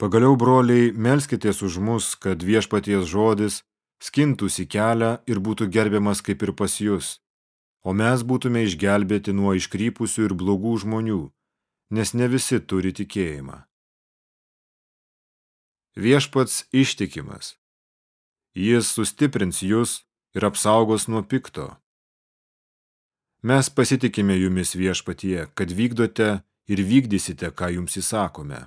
Pagaliau, broliai, melskitės už mus, kad viešpaties žodis skintųsi kelią ir būtų gerbiamas kaip ir pas jūs, o mes būtume išgelbėti nuo iškrypusių ir blogų žmonių, nes ne visi turi tikėjimą. Viešpats ištikimas. Jis sustiprins jūs ir apsaugos nuo pikto. Mes pasitikime jumis viešpatie, kad vykdote ir vykdysite, ką jums įsakome.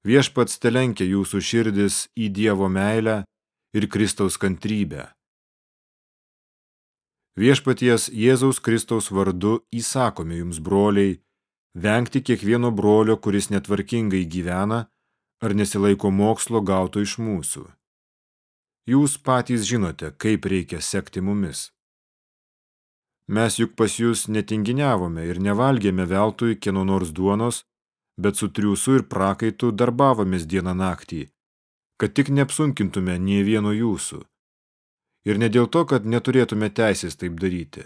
Viešpats telenkia jūsų širdis į Dievo meilę ir Kristaus kantrybę. Viešpaties Jėzaus Kristaus vardu įsakome jums, broliai, vengti kiekvieno brolio, kuris netvarkingai gyvena ar nesilaiko mokslo gauto iš mūsų. Jūs patys žinote, kaip reikia sekti mumis. Mes juk pas jūs netinginiavome ir nevalgėme veltui kieno nors duonos, bet su triūsu ir prakaitu darbavomės dieną naktį, kad tik neapsunkintume nie vieno jūsų. Ir ne dėl to, kad neturėtume teisės taip daryti,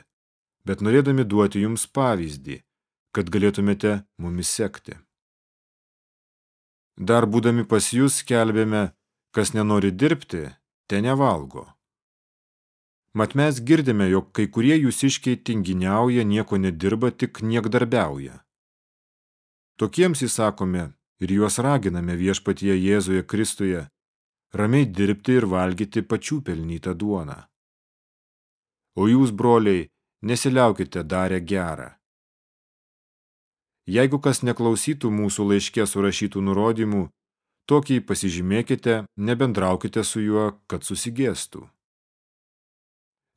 bet norėdami duoti jums pavyzdį, kad galėtumėte mumis sekti. Dar būdami pas jūs skelbėme, kas nenori dirbti, te nevalgo. Mat mes girdime, jog kai kurie jūsiškiai tinginiauja, nieko nedirba, tik niekdarbiauja. Tokiems įsakome ir juos raginame viešpatyje Jėzuje Kristuje, ramiai dirbti ir valgyti pačių pelnytą duoną. O jūs, broliai, nesiliaukite darę gerą. Jeigu kas neklausytų mūsų laiške surašytų nurodymų, tokį pasižymėkite, nebendraukite su juo, kad susigėstų.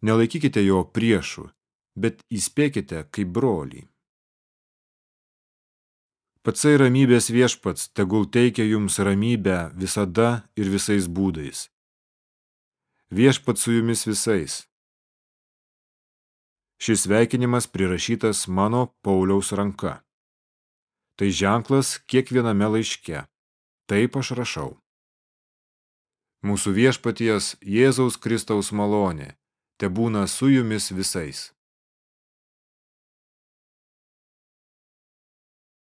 Nelaikykite jo priešų, bet įspėkite kaip brolį. Patsai ramybės viešpats tegul teikia jums ramybę visada ir visais būdais. Viešpats su jumis visais. Šis sveikinimas prirašytas mano Pauliaus ranka. Tai ženklas kiekviename laiške. Taip aš rašau. Mūsų viešpaties Jėzaus Kristaus malonė te būna su jumis visais.